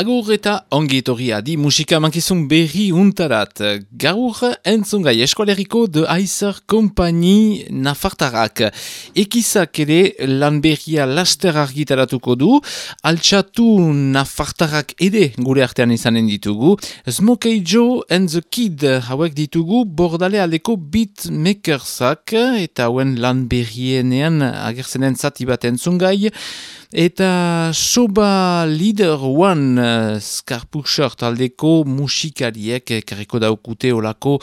Agur eta ongi adi musika mankizun berri untarat. Gaur entzungai eskoleriko de Aizer Kompani nafartarak. Ekizak ere lan berria laster argitaratuko du, altxatu nafartarak ede gure artean izanen ditugu. Smokey Joe and the Kid hauek ditugu bordale aldeko beatmakersak eta hauen lan berrienean agerzenen zati bat entzungai. Eta soba leader one uh, skarpuxor taldeko musikariek kareko daukute olako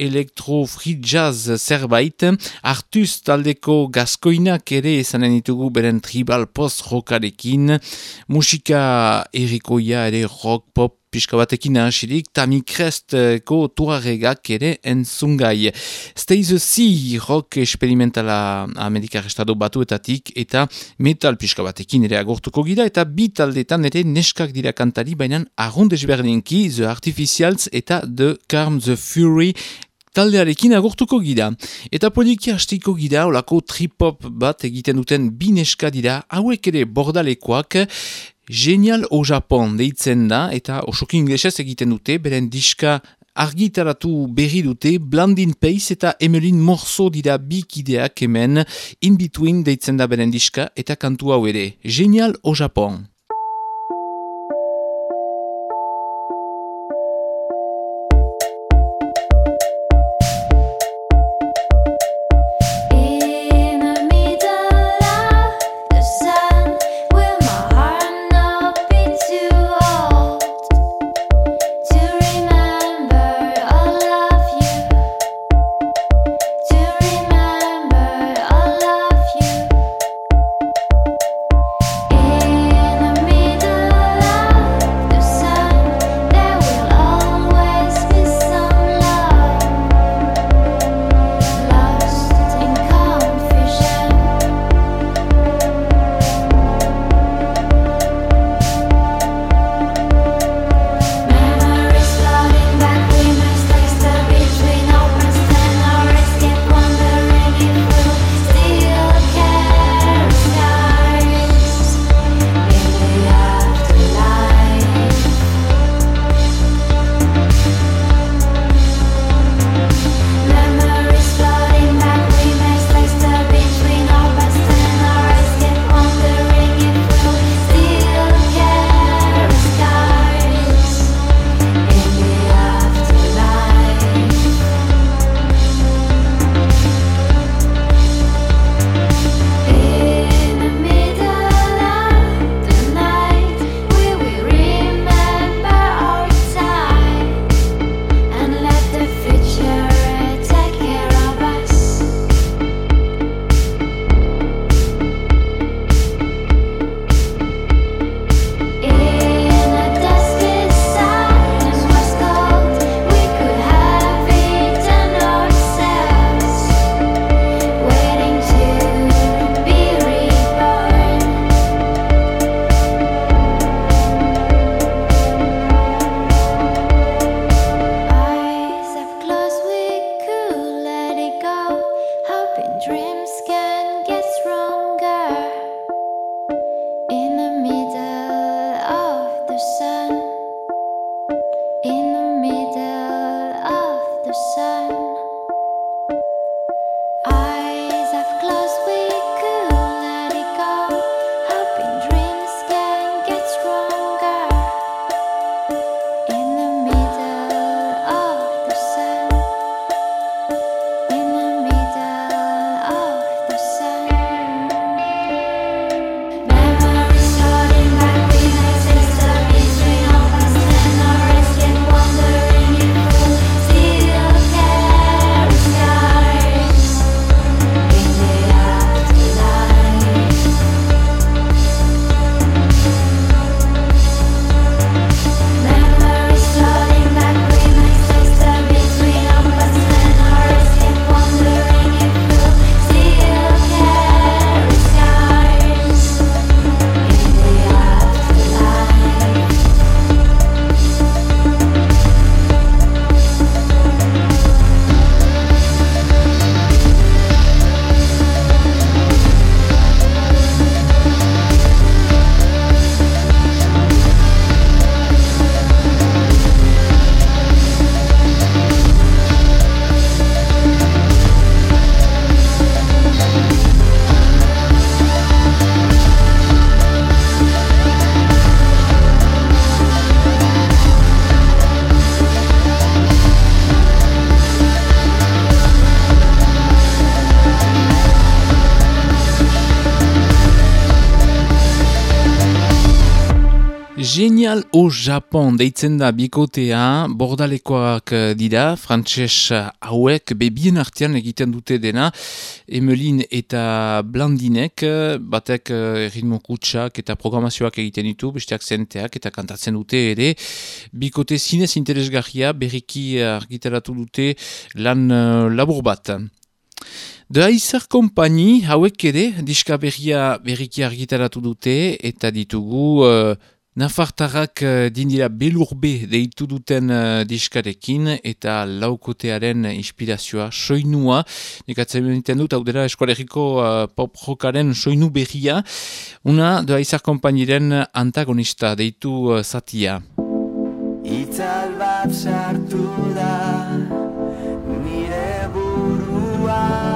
elektro free jazz zerbait. Artuz taldeko gaskoinak ere esanen ditugu beren tribal post rockarekin. Musika erikoia ere rock pop pixka batekin ahasirik, Tami Crestko tuarregak ere entzungai. Stay the Sea rock experimentala Amerikar Estado batuetatik eta metal pixka batekin ere agortuko gira eta bi taldetan ere neskak dira kantari bainan arrundez berdinki The Artificials eta The Calm the Fury taldearekin agortuko gira. Eta poliki hastiko gira, olako trip-hop bat egiten duten bi neska dira, hauek ere bordalekoak, Genial o Japon deitzen da eta osok inglesez egiten dute, beren diska argitaratu berri dute, Blandin Pace eta Emelin Morso dira bikideak hemen, in between deitzen da beren diska eta kantu hau ere. Genial o Japon. Genial o Japon. Deitzen da bikotea, bordalekoak eh, dira, frantses hauek bebien artean egiten dute dena, Emelin eta Blandinek, batek eh, ritmo kutsak eta programazioak egiten ditu, besteak zenteak eta kantatzen dute ere, bikote zinez interesgarria, berriki argitaratu dute lan labur bat. The Acer Company hauek ere diska berria berriki argitaratu dute eta ditugu uh, Nafartarrak uh, dindira belurbe deitu duten uh, diskarekin eta laukotearen inspirazioa soinua. Nikatzen beniten dut, hau dira eskualeriko uh, pop rockaren soinu berria. Una The Acer Companyren antagonista deitu uh, zatia. Itzal bat sartu da nire burua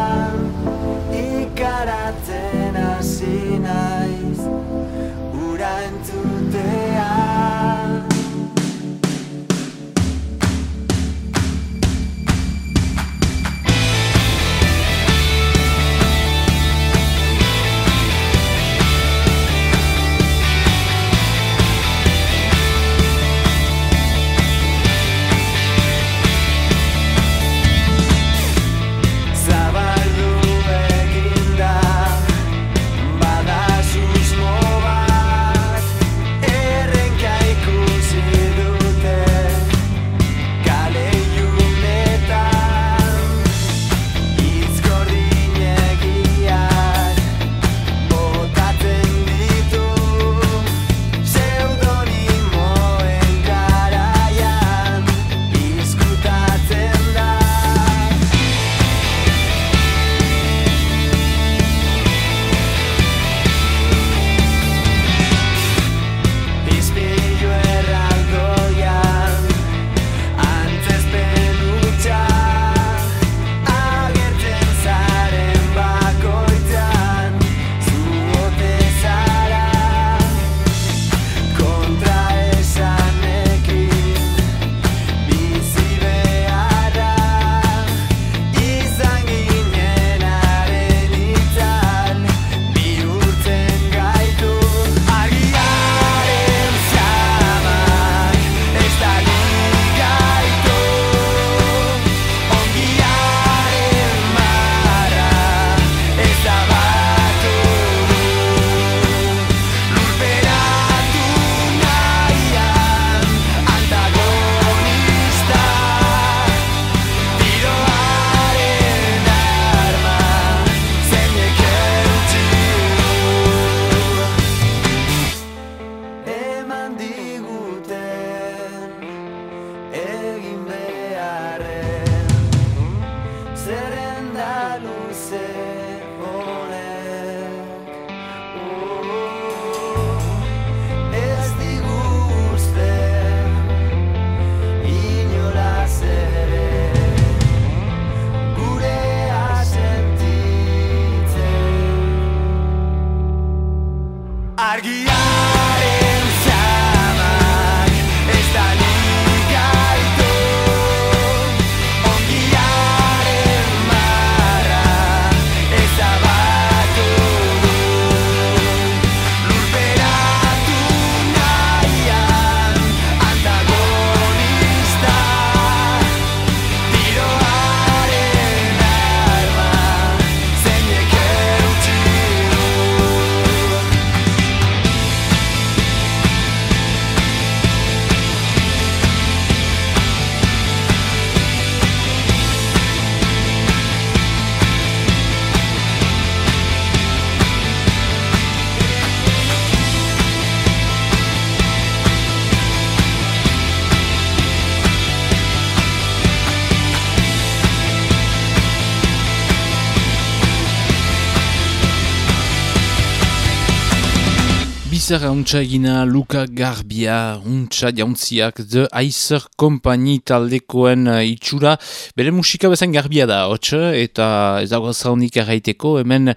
Aizer untsa egina Luka Garbia, untsa jauntziak The Aizer Company taldekoen uh, itxura. Bere musika bezen garbia da, hotx, eta ez dago zaunik erraiteko, hemen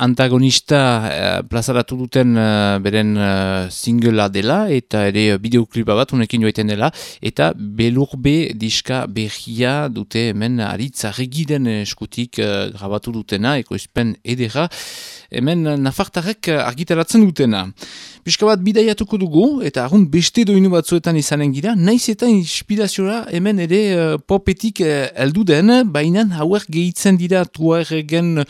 antagonista uh, plazaratu duten uh, beren singlea dela, eta ere bideoklipa bat unekin joaiten dela, eta belurbe diska berria dute hemen aritza regiden eskutik grabatu dutena, ekoizpen edera, hemen nafartarek argitaratzen dutena. Pizka bat bidaiatuko dugu, eta argun beste doinu batzuetan izanen gira, naiz eta inspiraziora hemen ere uh, popetik uh, eldu den, baina hauek gehitzen dira tuaregen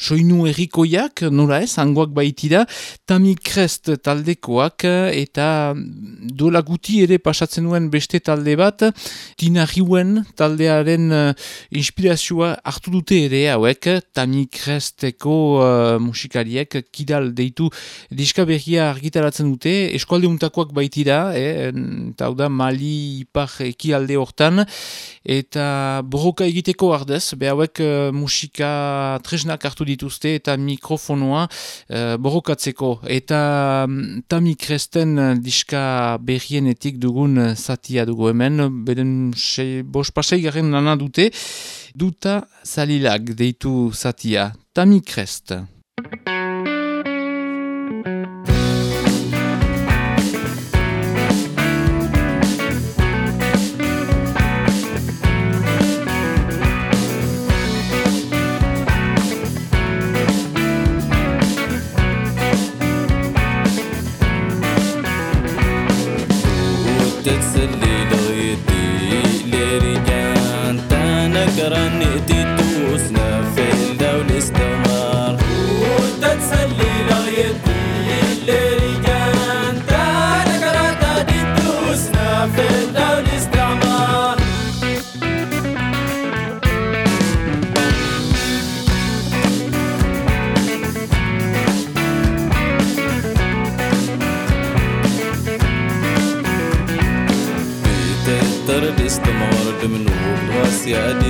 soinu errikoiak, nola ez, angoak baitira, Tami Crest taldekoak, eta dola guti ere pasatzen nuen beste talde bat, Tina Riuen taldearen uh, inspirazioa hartu dute ere hauek, Tami Cresteko uh, musikariek, kidal deitu diska berria argitaratzen dute, eskualde untakoak baitira, eh, eta da Mali ipar ekialde hortan, eta borroka egiteko ardez, behauek uh, musika tresnak hartu dituzte eta mikrofonoa uh, borrokatzeko. Eta um, Tami Kresten diska berrienetik dugun zatia dugu hemen, beden bos pasai garen lana dute, duta zalilak deitu zatia. Tami Krest. Yeah.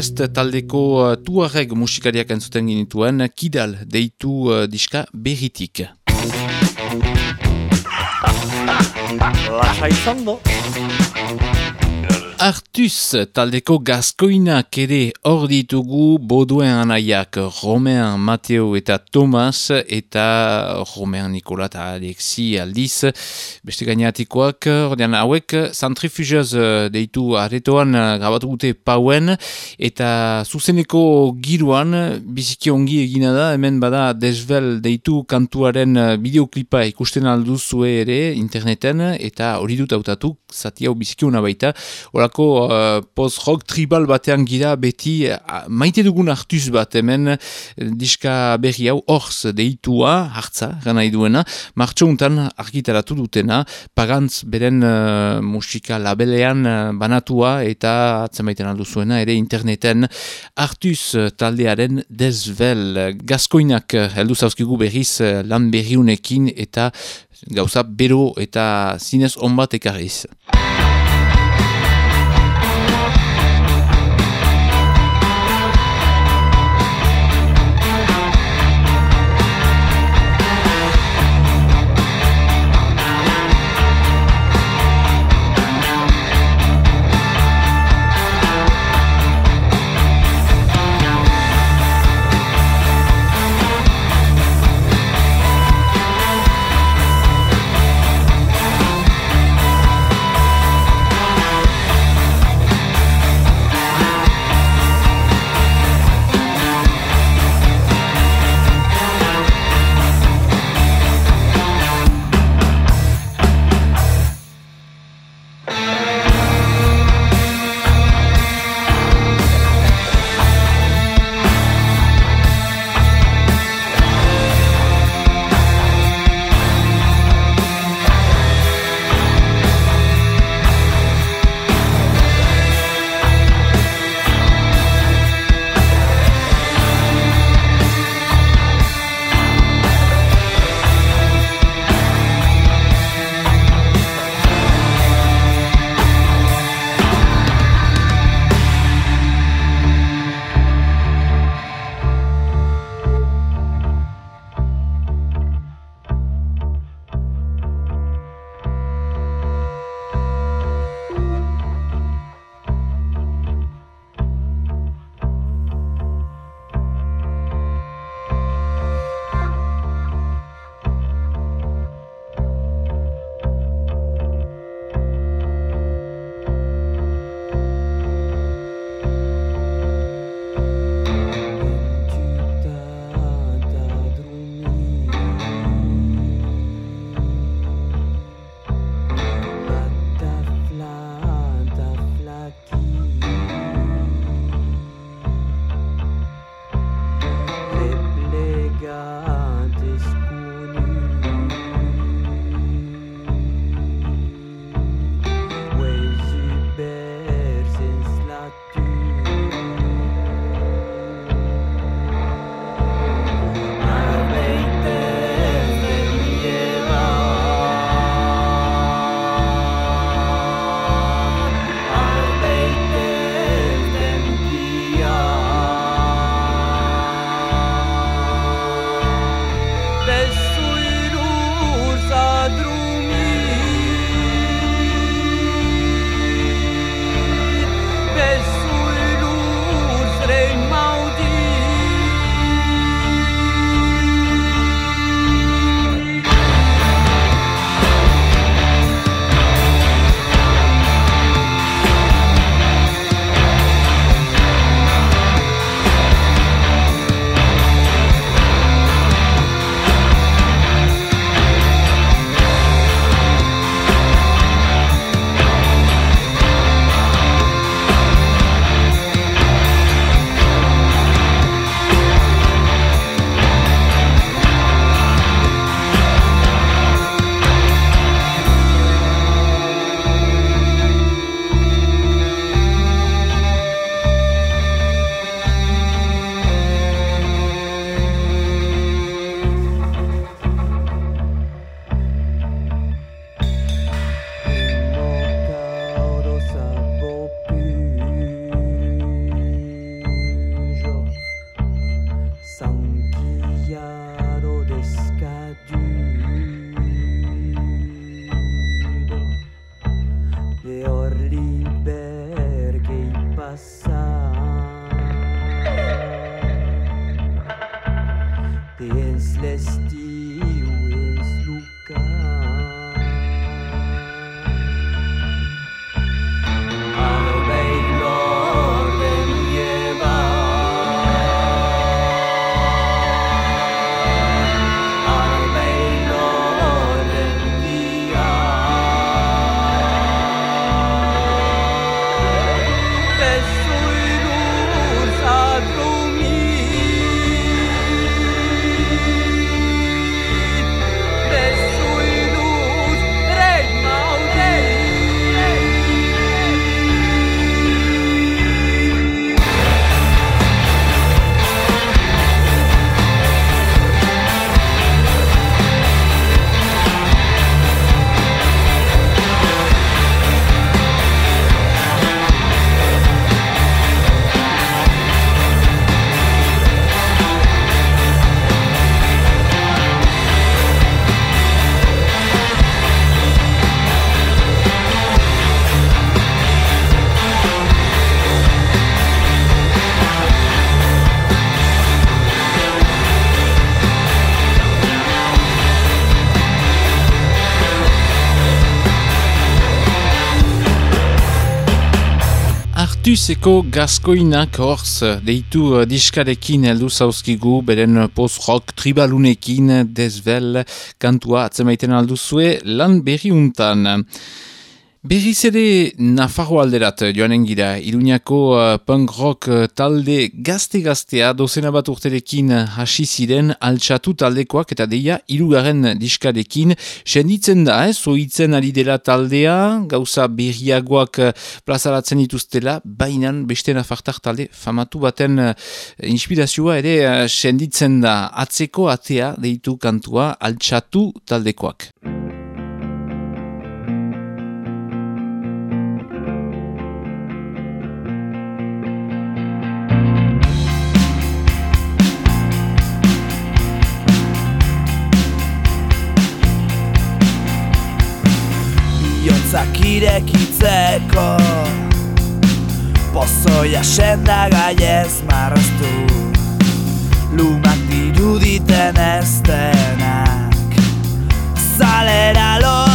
Krest taldeko uh, tuareg musikariak entzuten ginituen, kidal deitu uh, diska berritik. Lasa izan Artus taldeko gazkoinak ere hor ditugu boduen anaiak Romain, Mateo eta Thomas eta Romain, Nikola eta Alexi aldiz. Beste gainatikoak ordean hauek centrifugez deitu aretoan grabatu gute pauen eta zuzeneko giruan biziki ongi egina da hemen bada desvel deitu kantuaren bideoklipa ikusten alduzue ere interneten eta hori dut autatu zati hau biziki baita horako uh, post-rock tribal batean gira beti uh, maite dugun hartuz bat hemen uh, diska berri hau orz deitua hartza, gana iduena martxo untan argitaratu dutena pagantz beren uh, musika labelean uh, banatua eta atzemaiten alduzuena ere interneten hartuz taldearen desvel gaskoinak heldu zauzkigu berriz lan berriunekin eta gauza bero eta zinez onbat ekarriz. Artuseko gaskoinak horz deitu uh, diskarekin heldu zauzkigu, beren post-rock tribalunekin desvel kantua atzemaiten alduzue lan berri untan. Berriz ere Nafarro alderat joanen gira, Iruñako uh, punk rock uh, talde gazte-gaztea dozena bat urterekin hasi ziren altxatu taldekoak eta deia irugaren diskarekin senditzen da, eh, zoitzen ari dela taldea, gauza berriagoak uh, plazaratzen dituztela, bainan beste Nafartar talde famatu baten uh, inspirazioa ere uh, senditzen da, atzeko atea deitu kantua altxatu taldekoak. Irekitzeko. Pozoia senda gai ez marraztu Lumak diruditen ez denak. Zalera lotu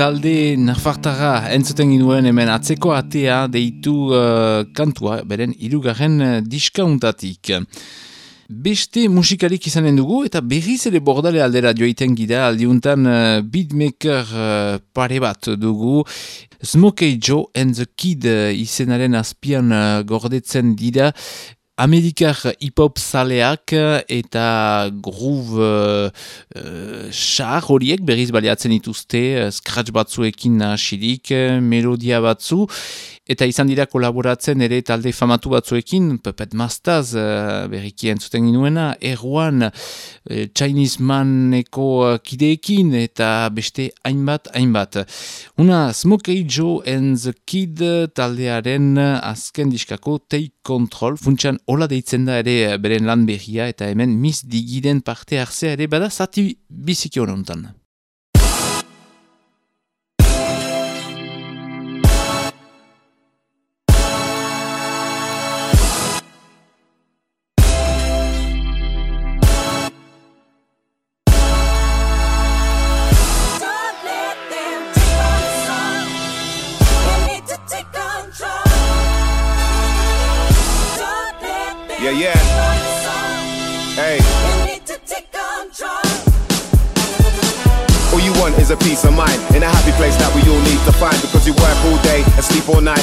talde nafartara entzuten ginuen hemen atzeko atea deitu uh, kantua, beren irugarren uh, diskauntatik. Beste musikalik izanen dugu eta berriz ere bordale aldera joiten gira aldiuntan uh, beatmaker uh, pare bat dugu. Smokey Joe and the Kid izenaren azpian uh, gordetzen dira amerikar hip-hop zaleak eta groove uh, horiek berriz baliatzen dituzte, scratch batzuekin nasirik, melodia batzu, Eta izan dira kolaboratzen ere talde famatu batzuekin, Puppet Mastaz, uh, berriki entzuten ginuena, Erwan, uh, Chinese Maneko uh, kideekin, eta beste hainbat, hainbat. Una Smokey Joe and the Kid taldearen azken diskako Take Control, funtsan hola deitzen da ere beren lan berria, eta hemen Miss Digiden parte hartzea ere bada zati biziki honetan.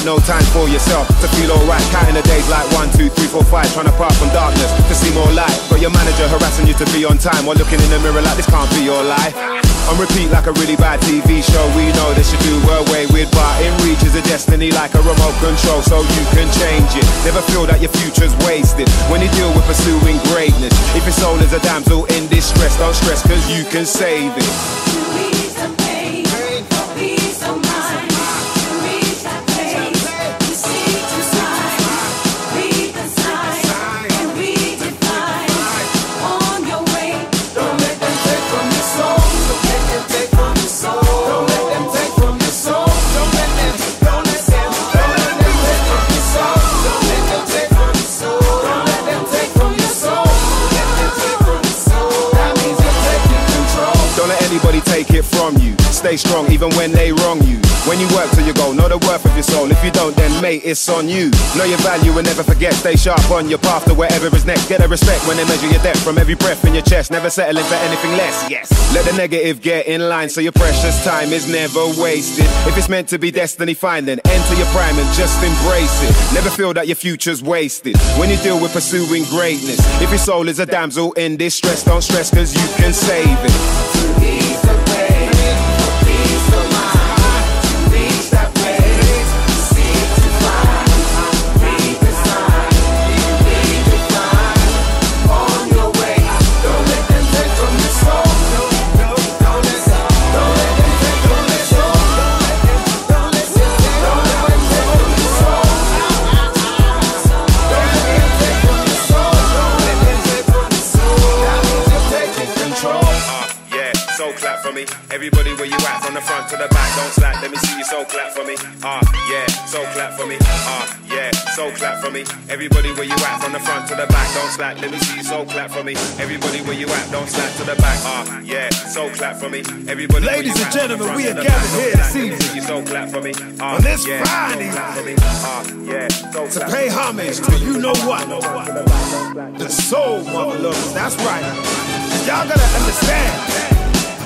No time for yourself to feel alright. Counting the days like one, two, three, four, five, trying to part from darkness to see more light. But your manager harassing you to be on time while looking in the mirror like this can't be your life. On repeat like a really bad TV show. We know this should do away with, but in reach is a destiny like a remote control, so you can change it. Never feel that your future's wasted when you deal with pursuing greatness. If your soul is a damsel in distress, don't stress, cause you can save it. Stay strong even when they wrong you. When you work till you go, know the worth of your soul. If you don't, then mate, it's on you. Know your value and never forget. Stay sharp on your path to wherever is next. Get a respect when they measure your depth from every breath in your chest. Never settling for anything less. Yes. Let the negative get in line so your precious time is never wasted. If it's meant to be destiny, fine then enter your prime and just embrace it. Never feel that your future's wasted when you deal with pursuing greatness. If your soul is a damsel in distress, don't stress cause you can save it. Everybody where you at, from the front to the back, don't slack. Let me see you so clap for me. Ah, uh, yeah, so clap for me. Ah, uh, yeah, so clap for me. Everybody where you at, from the front to the back, don't slack. Let me see you so clap for me. Everybody where you at, don't slack to the back. Ah, uh, yeah, so clap for me. Everybody Ladies and gentlemen, we are gathered here this evening so clap for me. Uh, on this Friday yeah, so to pay homage to you know what, the soul mother lovers. That's right. Y'all gotta understand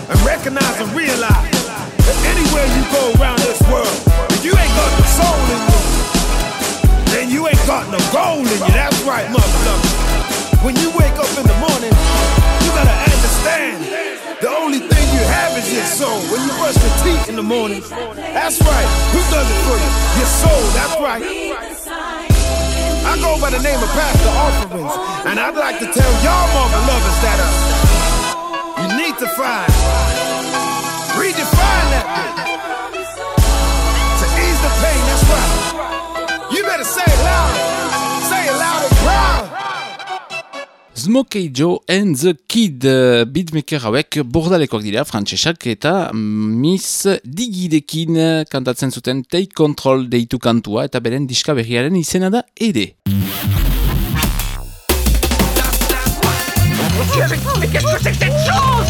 and recognize and realize that anywhere you go around this world, if you ain't got the soul in you, then you ain't got no gold in you. That's right, motherfucker. When you wake up in the morning, you gotta understand the only thing you have is your soul. When you brush your teeth in the morning, that's right. Who does it for you? Your soul, that's right. I go by the name of Pastor Offerings, and I'd like to tell y'all mother lovers that uh, find, redefine that. To ease the pain, that's right. You better say it loud. Say it loud and proud. Smokey Joe and the Kid beatmaker hauek bordalekoak dira frantsesak eta Miss Digidekin kantatzen zuten Take Control deitu kantua eta beren diska berriaren izena da ere. Mais qu'est-ce que c'est que cette chose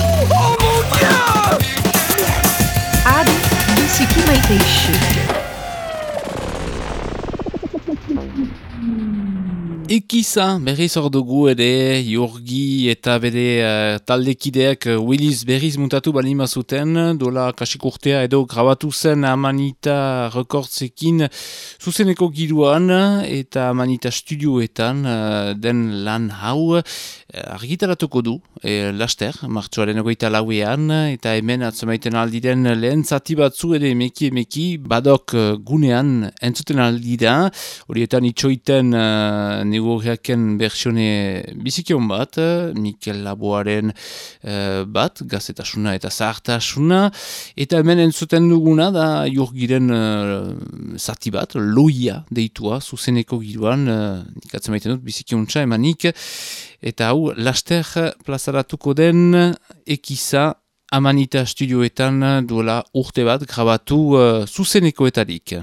Ekiza, berriz hor dugu ere, Jurgi eta bere uh, taldekideak uh, Willis berriz mutatu balima zuten, dola kasik urtea edo grabatu zen Amanita rekordzekin zuzeneko giruan eta Amanita studioetan uh, den lan hau argitaratuko du, e, laster, martxoaren egoita lauean, eta hemen atzamaiten aldiren lehen zati batzu ere emeki emeki, badok gunean entzuten aldira, horietan itxoiten uh, negoriaken bersione bizikion bat, Mikel Laboaren uh, bat, gazetasuna eta zahartasuna, eta hemen entzuten duguna da jurgiren uh, zati bat, loia deitua, zuzeneko giroan, uh, nikatzen maiten dut, bizikiontza emanik, eta hau, laster plazaratuko den ekiza Amanita studioetan duela urte bat grabatu uh, zuzenekoetarik.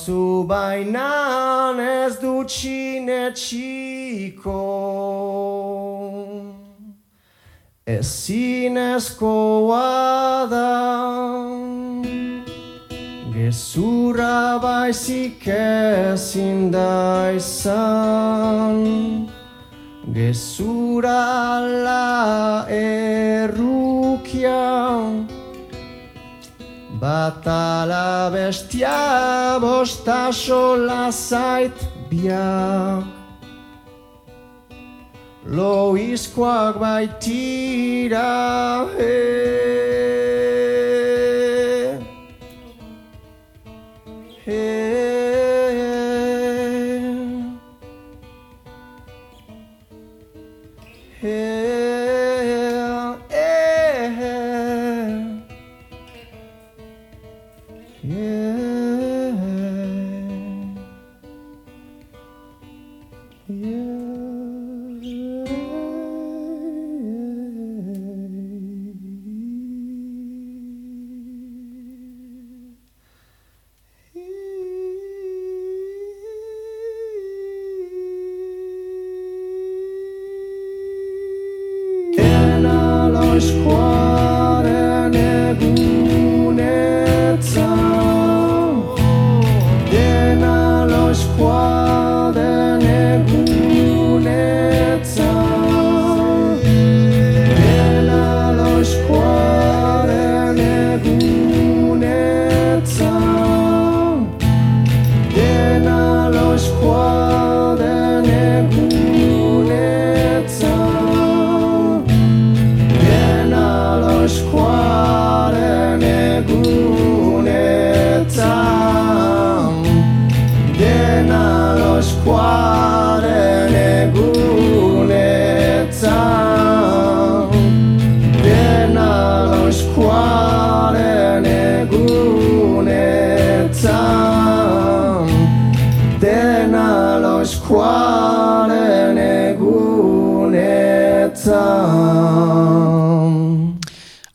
Jozu bainan ez dut sinetxiko Ezinezkoa da Gezurra baizik ezin da izan Gezura la errukia Batala bestia bostasola zait biak Loizkoak baitira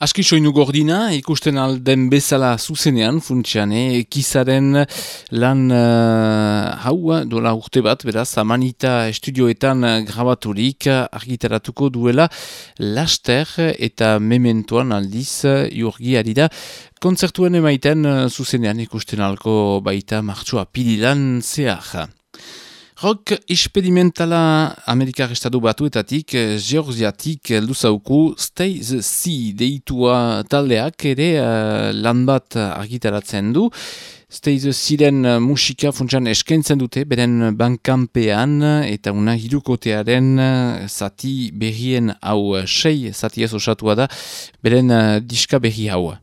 Aski soinu gordina, ikusten alden bezala zuzenean, funtsian, eh? ekizaren lan uh, hau, dola urte bat, beraz, amanita estudioetan grabaturik argitaratuko duela laster eta mementoan aldiz jurgi ari da. Konzertuen emaiten zuzenean ikusten alko baita martxua pililan zehar. Rock experimentala Amerikar Estatu batuetatik, eh, Georgiatik luzauku Stay the Sea deitua taldeak ere uh, lan bat argitaratzen du. The Searen uh, musika funtsan eskentzen dute, beren bankampean eta una hirukotearen zati berrien hau, sei zati ez osatua da, beren diska berri hau.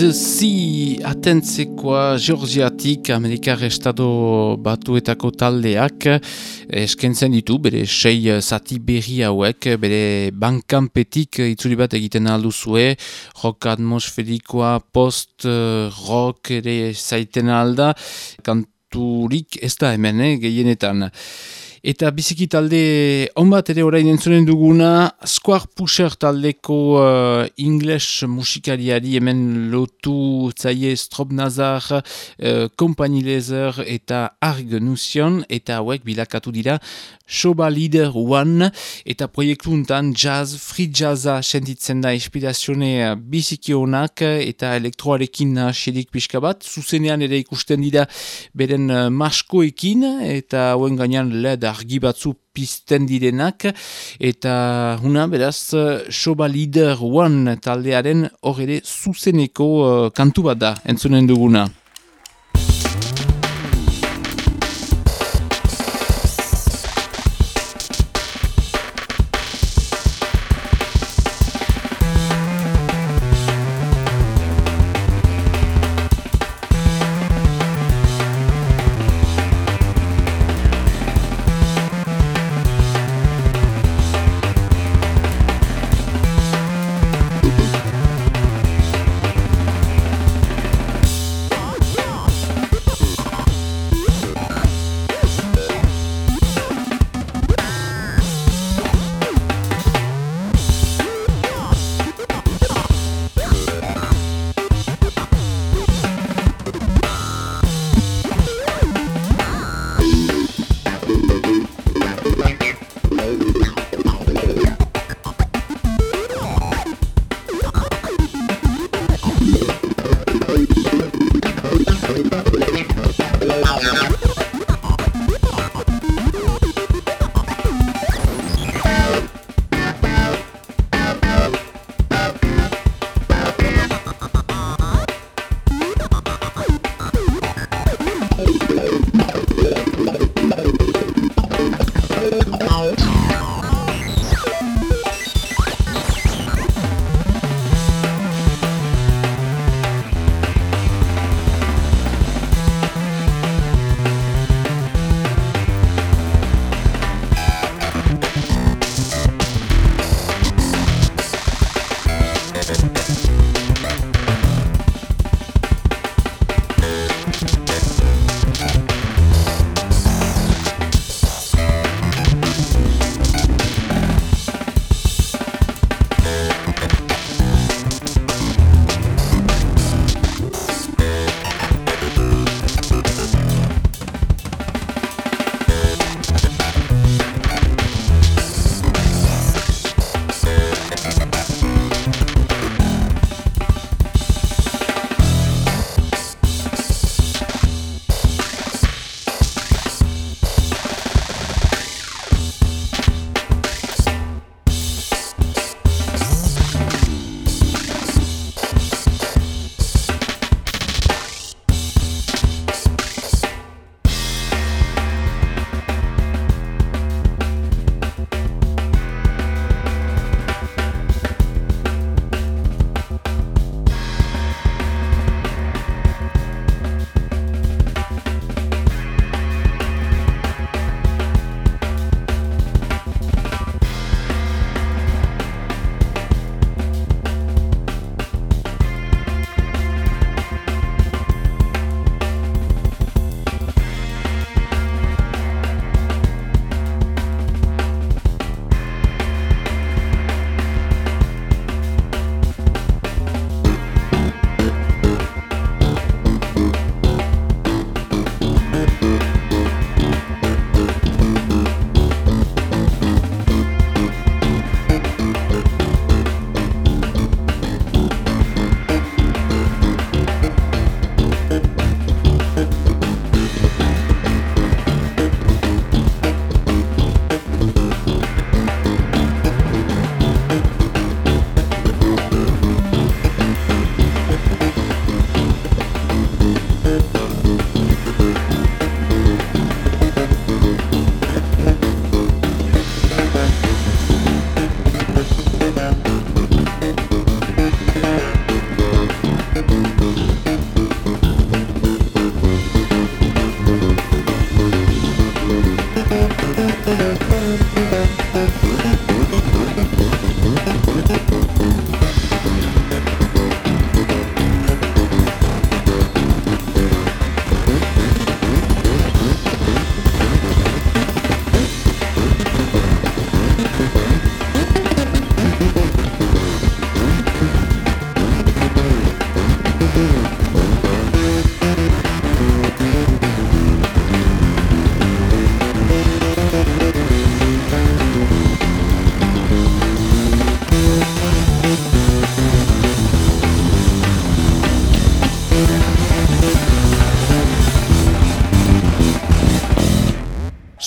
Stays Si atentzekoa Georgiatik Amerikar Estado batuetako taldeak eskentzen ditu, bere sei zati berri hauek, bere bankanpetik itzuri bat egiten alduzue, rock atmosferikoa, post-rock ere zaiten alda, kanturik ez da hemen, eh, gehienetan. Eta biziki talde onbat ere orain entzunen duguna, Square Pusher taldeko uh, English musikariari hemen lotu zaie Strob Nazar, uh, Company Laser eta Arg Nusion, eta hauek bilakatu dira Shoba Leader One, eta proiektu untan jazz, free jazza sentitzen da inspirazione biziki honak, eta elektroarekin xedik pixka bat, zuzenean ere ikusten dira beren uh, maskoekin, eta hauen gainean led argi batzu pizten direnak eta huna beraz Shoba Leader One taldearen hor ere zuzeneko uh, kantu bat da entzunen duguna.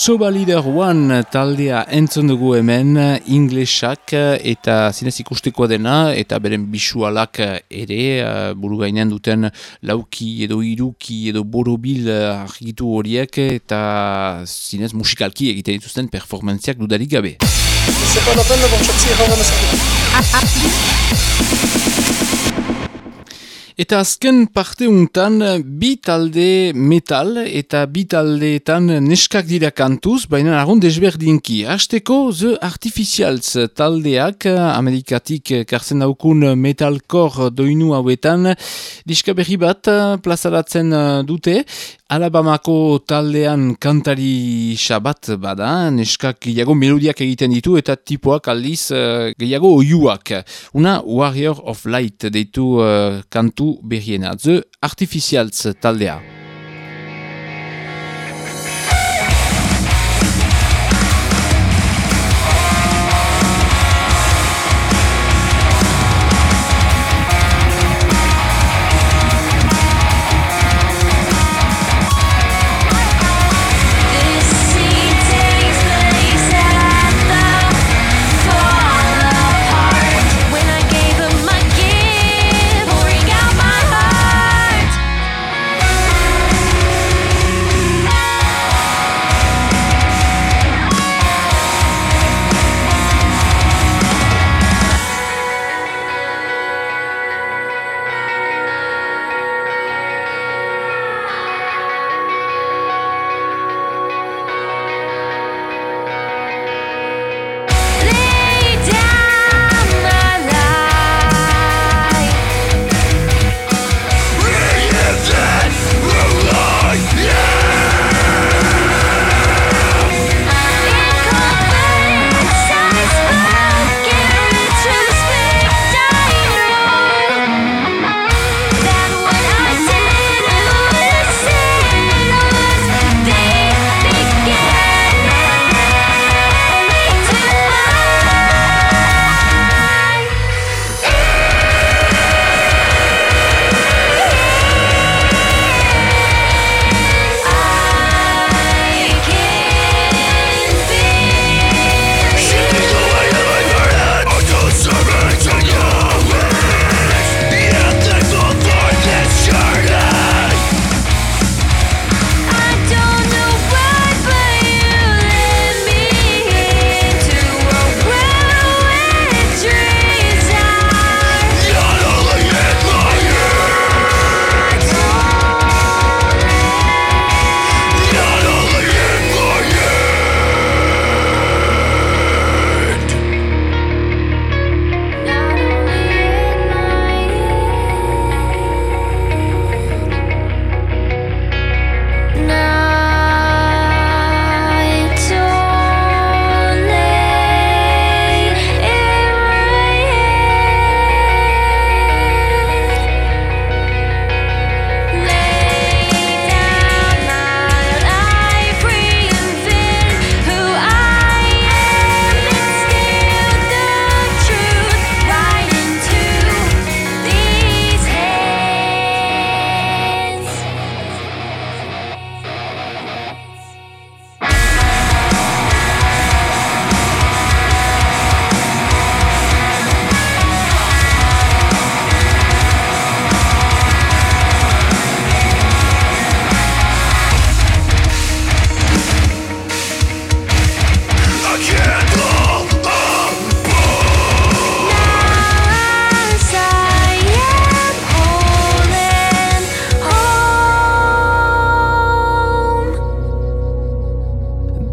Soba Leader One taldea entzun dugu hemen inglesak eta zinez ikusteko dena eta beren bisualak ere uh, buru gainean duten lauki edo iruki edo borobil argitu horiek eta zinez musikalki egiten dituzten performantziak dudarik gabe. Eta azken parte untan bi talde metal eta bi taldeetan neskak dira kantuz, baina agon desberdinki. Azteko The Artificials taldeak Amerikatik karzen daukun metalcore doinu hauetan diska berri bat plazaratzen dute. Alabamako taldean kantari sabat bada, neskak gehiago melodiak egiten ditu eta tipoak aldiz gehiago oiuak. Una Warrior of Light deitu uh, kantu berriena, The Artificials taldea.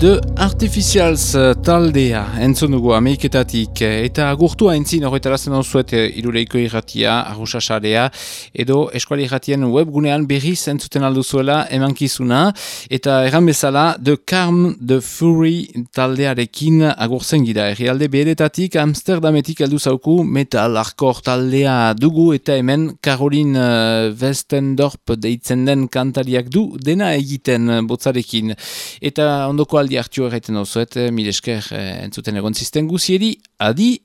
de Artificials eh, taldea entzun dugu ameiketatik eh, eta agurtu haintzin horretarazten hau zuet eh, iruleiko irratia, arrusasarea edo eskuali irratien webgunean berriz entzuten alduzuela emankizuna eta erran bezala The Calm, The Fury taldearekin agurtzen gira. Herrialde beheretatik Amsterdametik aldu zauku metal arkor taldea dugu eta hemen Caroline Westendorp deitzen den kantariak du dena egiten botzarekin. Eta ondoko aldi hartio erraiten nauzuet, mil esker eh, entzuten egon zisten guzieri, adi!